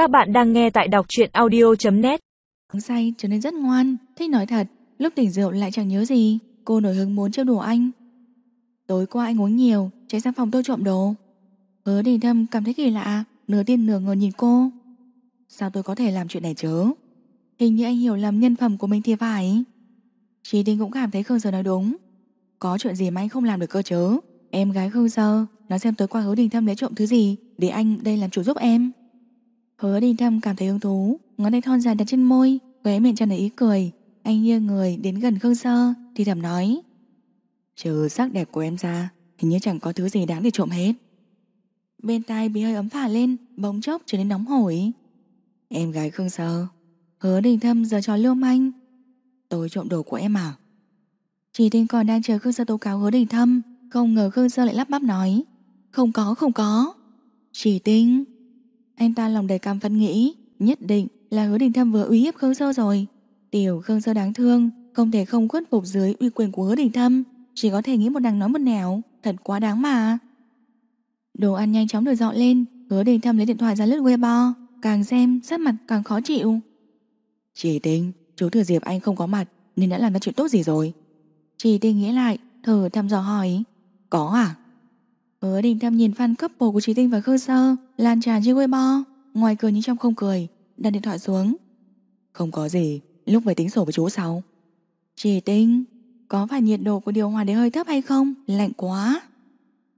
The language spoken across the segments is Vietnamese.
Các bạn đang nghe tại đọc truyện audio.net Uống say, trở nên rất ngoan, Thích nói thật. Lúc tỉnh rượu lại chẳng nhớ gì. Cô nổi hứng muốn trêu đùa anh. Tối qua anh uống nhiều, Chạy sang phòng tôi trộm đồ. Hứa đình thâm cảm thấy kỳ lạ, Nửa tin nửa ngờ nhìn cô. Sao tôi có thể làm chuyện này chứ? Hình như anh hiểu lầm nhân phẩm của mình thì phải. Chị Tinh cũng cảm thấy Khương Sơ nói đúng. Có chuyện gì mà anh không làm được cơ chứ? Em gái Khương Sơ, Nói xem tối qua hứa đình thâm lấy trộm thứ gì Để anh đây làm chủ giúp em. Hứa đình thâm cảm thấy hứng thú. Ngón tay thon dài đặt trên môi, Khóe miệng tràn đầy ý cười. Anh nghiêng người đến gần Khương Sơ, Thì thầm nói, Trừ sắc đẹp của em ra, Hình như chẳng có thứ gì đáng để trộm hết. Bên tai bị hơi ấm phả lên, Bỗng chốc trở nên nóng hổi. Em gái Khương Sơ, Hứa đình thâm giờ trò lưu manh. Tôi trộm đồ của em à? Chỉ tinh còn đang chờ Khương Sơ tố cáo hứa đình thâm Không ngờ Khương Sơ lại lắp bắp nói, Không có không có. Chỉ tinh anh ta lòng đầy cam phẫn nghĩ Nhất định là hứa đình thâm vừa uy hiếp Khương Sơ rồi. Tiểu Khương Sơ đáng thương Không thể không khuất phục dưới uy quyền của hứa đình thâm Chỉ có thể nghĩ một đằng nói một nẻo Thật quá đáng mà. Đồ ăn nhanh chóng được dọn lên Hứa đình thâm lấy điện thoại ra lướt Weibo Càng xem sắc mặt càng khó chịu. Chỉ tính Chú thừa dịp anh không có mặt Nên đã làm ra chuyện tốt gì rồi? Chỉ tính nghĩ lại Thử thăm dò hỏi. Có à Hứa đình thâm nhìn fan couple của Trí Tinh và Khương Sơ, Lan tràn trên Weibo. Ngoài cười nhưng trong không cười, Đặt điện thoại xuống. Không có gì, Lúc về tính sổ với chú sau Trí Tinh, Có phải nhiệt độ của điều hòa đấy hơi thấp hay không? Lạnh quá.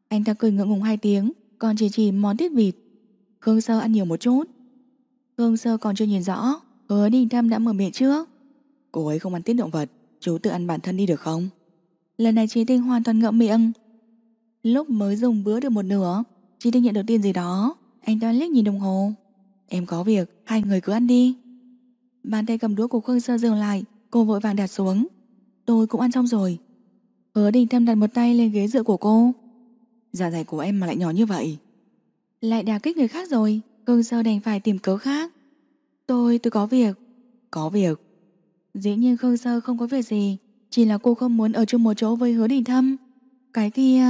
Anh ta cười ngượng ngùng hai tiếng, Còn chỉ chỉ món tiết vịt. Khương Sơ ăn nhiều một chút. Khương Sơ còn chưa nhìn rõ, Hứa Đình Thâm đã mở miệng trước. Cô ấy không ăn tiết động vật, Chú tự ăn bản thân đi được không? Lần này Trí Tinh hoàn toàn ngậm miệng. Lúc mới dùng bữa được một nửa Chị Tinh nhận được tiền gì đó. Anh ta liếc nhìn đồng hồ. Em có việc, hai người cứ ăn đi. Bàn tay cầm đũa của Khương Sơ dừng lại Cô vội vàng đặt xuống. Tôi cũng ăn xong rồi. Hứa Đình Thâm đặt một tay lên ghế dựa của cô. Dạ dày của em mà lại nhỏ như vậy. Lại đà kích người khác rồi Khương Sơ đành phải tìm cớ khác. Tôi, tôi có việc. Có việc. Dĩ nhiên Khương Sơ không có việc gì Chỉ là cô không muốn ở chung một chỗ với hứa đình thâm. Cái kia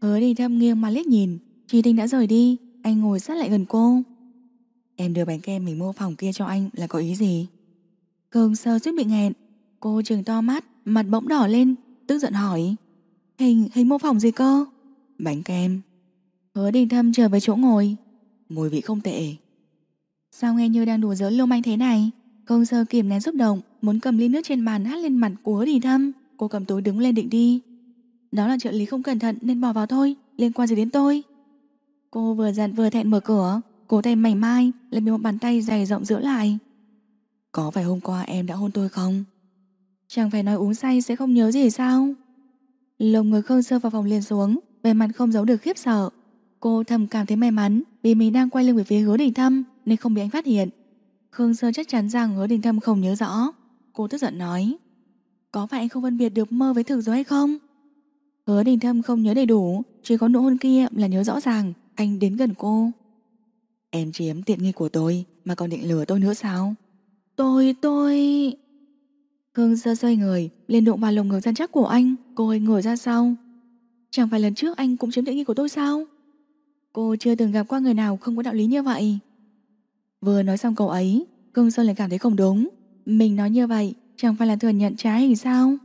Hứa đình thâm nghiêng mà liếc nhìn. Chị Tinh đã rời đi. Anh ngồi sát lại gần cô. Em đưa bánh kem mình mua phòng kia cho anh là có ý gì? Cường Sơ suýt bị nghẹn. Cô trừng to mắt Mặt bỗng đỏ lên Tức giận hỏi. Hình, hình mô phỏng gì cơ? Bánh kem. Hứa đình thâm trở về chỗ ngồi. Mùi vị không tệ. Sao nghe như đang đùa giỡn lưu manh thế này? Công sơ kiềm nén xúc động Muốn cầm ly nước trên bàn hát lên mặt của hứa đình thâm Cô cầm túi đứng lên định đi. Đó là trợ lý không cẩn thận nên bỏ vào thôi, Liên quan gì đến tôi? Cô vừa giận vừa thẹn mở cửa Cổ tay mảnh mai, lại bị một bàn tay dày rộng giữa lại. Có phải hôm qua em đã hôn tôi không? Chẳng phải nói uống say sẽ không nhớ gì sao? Lồng người khương sơ vào phòng liền xuống Về mặt không giấu được khiếp sợ. Cô thầm cảm thấy may mắn Vì mình đang quay lưng về phía hứa đình thâm Nên không bị anh phát hiện. Khương Sơ chắc chắn rằng hứa đình thâm không nhớ rõ. Cô tức giận nói, Có phải anh không phân biệt được mơ với thực rồi hay không? Hứa đình thâm không nhớ đầy đủ Chỉ có nụ hôn kia là nhớ rõ ràng Anh đến gần cô. Em chiếm tiện nghi của tôi Mà còn định lừa tôi nữa sao? Tôi, tôi... Khương Sơ xoay người lên đụng vào lồng ngực gian chắc của anh Cô ấy ngồi ra sau. Chẳng phải lần trước anh cũng chiếm tiện nghi của tôi sao? Cô chưa từng gặp qua người nào không có đạo lý như vậy. Vừa nói xong câu ấy Khương Sơn lại cảm thấy không đúng. Mình nói như vậy chẳng phải là thừa nhận trái hình sao?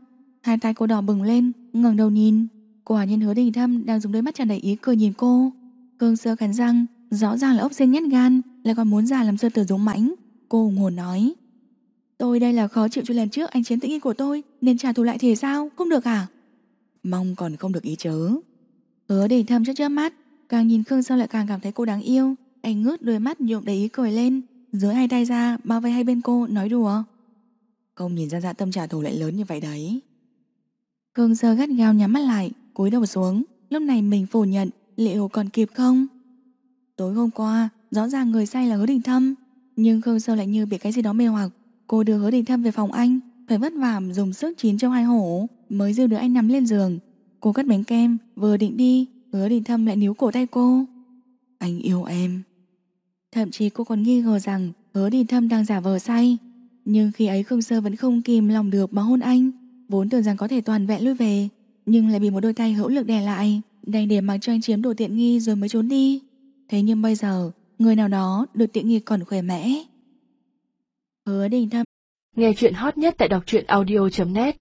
Hai tay cô đỏ bừng lên ngẩng đầu nhìn Quả nhân hứa đình thâm đang dùng đôi mắt tràn đầy ý cười nhìn cô. Cương Sơ cắn răng, Rõ ràng là ốc sen nhét gan, Lại còn muốn già làm sơ tử giống mãnh. Cô hùng hồn nói, Tôi đây là khó chịu cho lần trước anh chiếm tĩnh ý của tôi, Nên trả thù lại thì sao? Không được à? Mong còn không được ý chớ. Hứa đình thâm chớp chớp mắt, Càng nhìn Khương Sơ lại càng cảm thấy cô đáng yêu. Anh ngước đôi mắt nhộm đầy ý cười lên Dưới hai tay ra, bao vây hai bên cô, nói đùa, Không nhìn ra dạ tâm trả thù lại lớn như vậy đấy. Khương Sơ gắt gao nhắm mắt lại cúi đầu xuống. Lúc này mình phủ nhận, liệu còn kịp không? Tối hôm qua, Rõ ràng người say là hứa đình thâm, Nhưng Khương Sơ lại như bị cái gì đó mê hoặc. Cô đưa hứa đình thâm về phòng anh, Phải vất vả dùng sức chín trong hai hổ, Mới dư được anh nằm lên giường. Cô cắt bánh kem, vừa định đi, Hứa đình thâm lại níu cổ tay cô. Anh yêu em. Thậm chí cô còn nghi ngờ rằng Hứa đình thâm đang giả vờ say, Nhưng khi ấy Khương Sơ vẫn không kìm lòng được mà hôn anh, Vốn tưởng rằng có thể toàn vẹn lui về nhưng lại bị một đôi tay hữu lực đè lại, đành để mặc cho anh chiếm đồ tiện nghi rồi mới trốn đi. Thế nhưng bây giờ, người nào đó được tiện nghi còn khỏe mẽ. Hứa Đình Thâm Nghe chuyện hot nhất tại đọc truyện audio.net